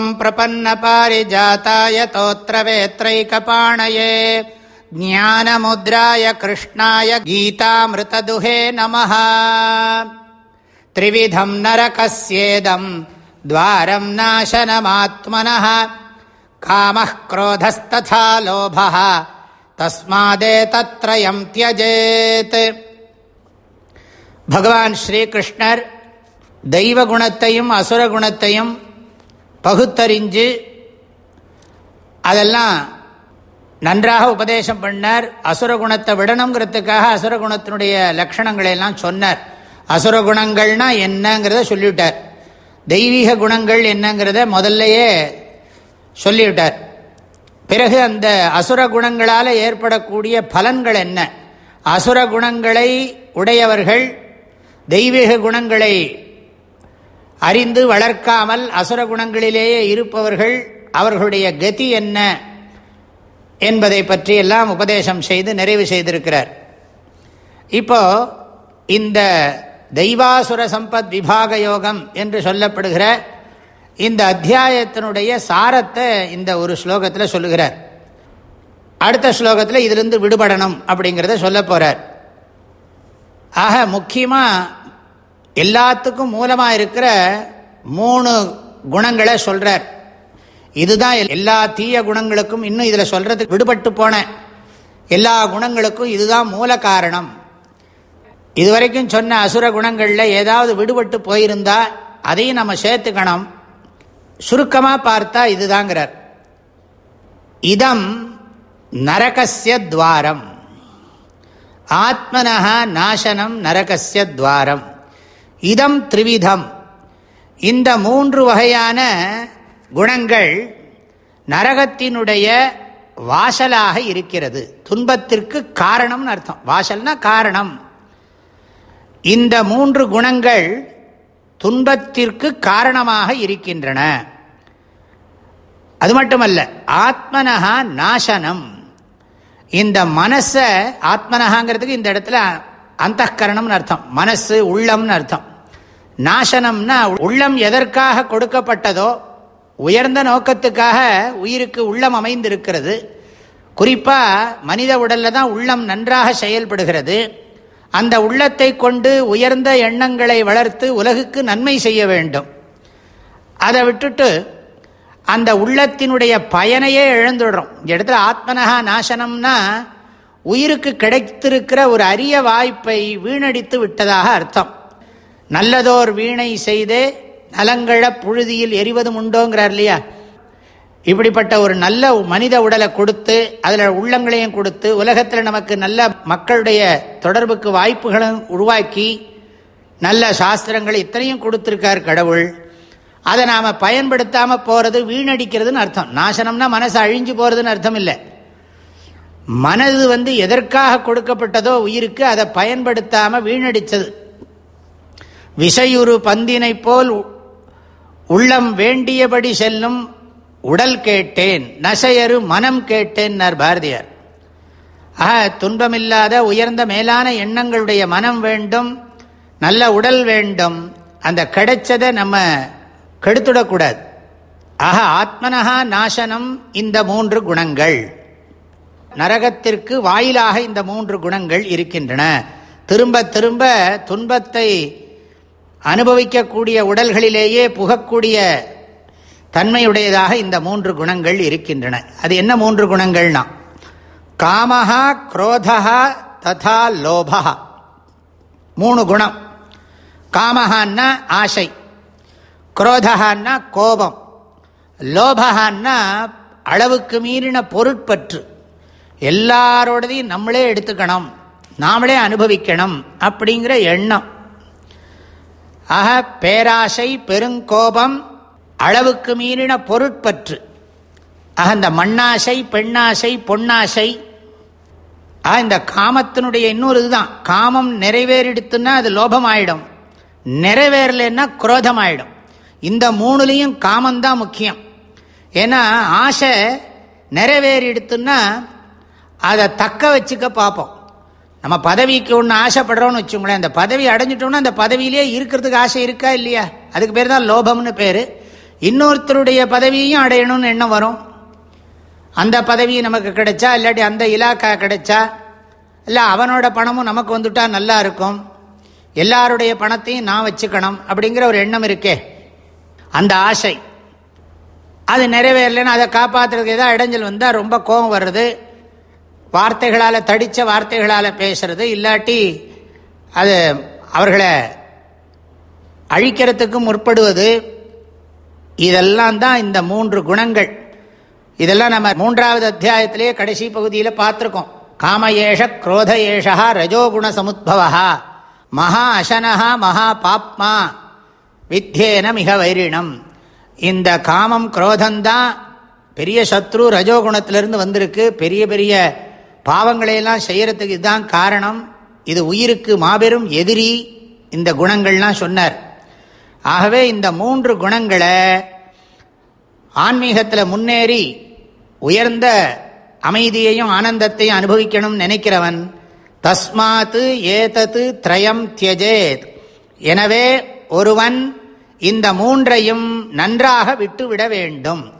ॐ प्रपन्नपारिजाताय तोत्रवेत्रैकपाणये ज्ञानमुद्राय कृष्णाय गीतामृतदुहे नमः त्रिविधम् नरकस्येदम् द्वारम् नाशनमात्मनः कामः क्रोधस्तथा लोभः तस्मादेतत्रयम् त्यजेत् பகவான் ஸ்ரீகிருஷ்ணர் தெய்வ குணத்தையும் அசுர குணத்தையும் பகுத்தறிஞ்சு அதெல்லாம் நன்றாக உபதேசம் பண்ணார். அசுர குணத்தை விடணுங்கிறதுக்காக அசுரகுணத்தினுடைய லட்சணங்களை எல்லாம் சொன்னார். அசுரகுணங்கள்னா என்னங்கிறத சொல்லிவிட்டார். தெய்வீக குணங்கள் என்னங்கிறத முதல்லையே சொல்லிவிட்டார். பிறகு அந்த அசுர குணங்களால் ஏற்படக்கூடிய பலன்கள் என்ன? அசுர குணங்களை உடையவர்கள் தெய்வீக குணங்களை அறிந்து வளர்க்காமல் அசுர குணங்களிலேயே இருப்பவர்கள் அவர்களுடைய கதி என்ன என்பதை பற்றியெல்லாம் உபதேசம் செய்து நிறைவு செய்திருக்கிறார். இப்போ இந்த தெய்வாசுர சம்பத் விபாக யோகம் என்று சொல்லப்படுகிற இந்த அத்தியாயத்தினுடைய சாரத்தை இந்த ஒரு ஸ்லோகத்தில் சொல்லுகிறார். அடுத்த ஸ்லோகத்தில் இதிலிருந்து விடுபடணும் அப்படிங்கிறத சொல்ல போகிறார் ஆக முக்கியமாக எல்லாத்துக்கும் மூலமாக இருக்கிற மூணு குணங்களை சொல்கிறார் இதுதான் எல்லா தீய குணங்களுக்கும் இன்னும் இதில் சொல்கிறதுக்கு விடுபட்டு போன எல்லா குணங்களுக்கும் இதுதான் மூல காரணம். இதுவரைக்கும் சொன்ன அசுர குணங்களில் ஏதாவது விடுபட்டு போயிருந்தா அதையும் நம்ம சேர்த்துக்கணும். சுருக்கமாக பார்த்தா இதுதாங்கிறார். இதம் நரகசிய துவாரம். ஆத்மனஹா நாசனம் நரகசிய துவாரம். இதம் த்ரிவிதம். இந்த மூன்று வகையான குணங்கள் நரகத்தினுடைய வாசலாக இருக்கிறது. துன்பத்திற்கு காரணம்னு அர்த்தம். வாசல்னா காரணம். இந்த மூன்று குணங்கள் துன்பத்திற்கு காரணமாக இருக்கின்றன. அது மட்டுமல்ல ஆத்மனஹா நாசனம். இந்த மனசை ஆத்மனகாங்கிறதுக்கு இந்த இடத்துல அந்த கரணம்னு அர்த்தம். மனசு உள்ளம்னு அர்த்தம். நாசனம்னா உள்ளம் எதற்காக கொடுக்கப்பட்டதோ உயர்ந்த நோக்கத்துக்காக உயிருக்கு உள்ளம் அமைந்திருக்கிறது. குறிப்பாக மனித உடலில் தான் உள்ளம் நன்றாக செயல்படுகிறது. அந்த உள்ளத்தை கொண்டு உயர்ந்த எண்ணங்களை வளர்த்து உலகுக்கு நன்மை செய்ய வேண்டும். அதை விட்டுட்டு அந்த உள்ளத்தினுடைய பயனையே இழந்துடுறோம். இந்த இடத்துல ஆத்மனகா நாசனம்னா உயிருக்கு கிடைத்திருக்கிற ஒரு அரிய வாய்ப்பை வீணடித்து விட்டதாக அர்த்தம். நல்லதோர் வீணை செய்து நலங்கள புழுதியில் எரிவதும் உண்டோங்கிறார் இல்லையா? இப்படிப்பட்ட ஒரு நல்ல மனித உடலை கொடுத்து அதில் உள்ளங்களையும் கொடுத்து உலகத்தில் நமக்கு நல்ல மக்களுடைய தொடர்புக்கு வாய்ப்புகளும் உருவாக்கி நல்ல சாஸ்திரங்கள் இத்தனையும் கொடுத்துருக்கார் கடவுள். அதை நாம் பயன்படுத்தாமல் போகிறது வீணடிக்கிறதுன்னு அர்த்தம். நாசனம்னா மனசு அழிஞ்சு போகிறதுன்னு அர்த்தம் இல்லை. மனது வந்து எதற்காக கொடுக்கப்பட்டதோ உயிருக்கு அதை பயன்படுத்தாமல் வீணடித்தது விசையுறு பந்தினை போல் உள்ளம் வேண்டியபடி செல்லும் உடல் கேட்டேன் நசையரு மனம் கேட்டேன் பாரதியார். ஆக துன்பமில்லாத உயர்ந்த மேலான எண்ணங்களுடைய மனம் வேண்டும் நல்ல உடல் வேண்டும் அந்த கிடைச்சதை நம்ம கெடுத்துடக்கூடாது. ஆக ஆத்மனகா நாசனம் இந்த மூன்று குணங்கள். நரகத்திற்கு வாயிலாக இந்த மூன்று குணங்கள் இருக்கின்றன. திரும்ப திரும்ப துன்பத்தை அனுபவிக்கக்கூடிய உடல்களிலேயே புகக்கூடிய தன்மையுடையதாக இந்த மூன்று குணங்கள் இருக்கின்றன. அது என்ன மூன்று குணங்கள்னா? காமஹா குரோதா ததா லோபா மூணு குணம். காமஹான்னா ஆசை. குரோதஹான்னா கோபம். லோபஹான்னா அளவுக்கு மீறின பொருட்பற்று. எல்லாரோடதையும் நம்மளே எடுத்துக்கணும். நாமளே அனுபவிக்கணும் அப்படிங்கிற எண்ணம். ஆக பேராசை பெருங்கோபம் அளவுக்கு மீறின பொருட்பற்று. ஆக இந்த மண்ணாசை பெண்ணாசை பொன்னாசை. ஆக இந்த காமத்தினுடைய இன்னொரு இதுதான். காமம் நிறைவேறிடுத்துன்னா அது லோபம் ஆயிடும் நிறைவேறலைன்னா குரோதம் ஆயிடும் இந்த மூணுலேயும் காமந்தான் முக்கியம். ஏன்னா ஆசை நிறைவேறிடுத்துன்னா அதை தக்க வச்சுக்க பார்ப்போம். நம்ம பதவிக்கு ஒன்று ஆசைப்படுறோம்னு வச்சுங்களேன் அந்த பதவி அடைஞ்சிட்டோம்னா அந்த பதவியிலே இருக்கிறதுக்கு ஆசை இருக்கா இல்லையா? அதுக்கு பேர் தான் லோபம்னு பேர். இன்னொருத்தருடைய பதவியையும் அடையணும்னு எண்ணம் வரும். அந்த பதவி நமக்கு கிடைச்சா இல்லாட்டி அந்த இலாக்கா கிடைச்சா இல்லை அவனோட பணமும் நமக்கு வந்துட்டா நல்லா இருக்கும். எல்லாருடைய பணத்தையும் நான் வச்சுக்கணும் அப்படிங்கிற ஒரு எண்ணம் இருக்கே. அந்த ஆசை. அது நிறைவேறலைன்னு அதை காப்பாற்றுறதுக்கு ஏதாவது இடைஞ்சல் வந்தால் ரொம்ப கோபம் வருது வார்த்தைகளால் தடித்த வார்த்தைகளால் பேசுறது இல்லாட்டி அது அவர்களை அழிக்கிறதுக்கு முற்படுவது இதெல்லாம் தான் இந்த மூன்று குணங்கள். இதெல்லாம் நம்ம மூன்றாவது அத்தியாயத்திலேயே கடைசி பகுதியில் பார்த்துருக்கோம். காம ஏஷ குரோத ஏஷா ரஜோகுண சமுத்பவா மகா அசனஹா மகா பாப்மா வித்யேன மிக வைரிணம். இந்த காமம் குரோதந்தான் பெரிய சத்ரு ரஜோகுணத்திலிருந்து வந்திருக்கு. பெரிய பெரிய பாவங்களையெல்லாம் செய்யறதுக்கு இதுதான் காரணம். இது உயிருக்கு மாபெரும் எதிரி. இந்த குணங்கள்லாம் சொன்னார். ஆகவே இந்த மூன்று குணங்களை ஆன்மீகத்தில் முன்னேறி உயர்ந்த அமைதியையும் ஆனந்தத்தையும் அனுபவிக்கணும்னு நினைக்கிறவன் தஸ்மாத்து ஏதத்து திரயம் தியஜேத். எனவே ஒருவன் இந்த மூன்றையும் நன்றாக விட்டுவிட வேண்டும்.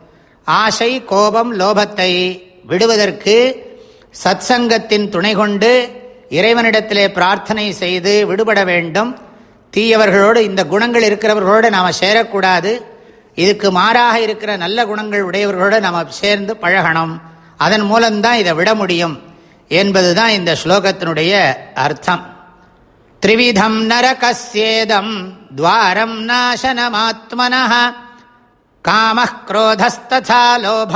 ஆசை கோபம் லோபத்தை விடுவதற்கு சத்சங்கத்தின் துணை கொண்டு இறைவனிடத்திலே பிரார்த்தனை செய்து விடுபட வேண்டும். தீயவர்களோடு இந்த குணங்கள் இருக்கிறவர்களோடு நாம் சேரக்கூடாது. இதுக்கு மாறாக இருக்கிற நல்ல குணங்கள் உடையவர்களோடு நாம் சேர்ந்து பழகணும். அதன் மூலம்தான் இதை விட முடியும் என்பதுதான் இந்த ஸ்லோகத்தினுடைய அர்த்தம். த்ரிவிதம் நரகசேதம் துவாரம் நாசனமாத்மன காம குரோதஸ்தா லோப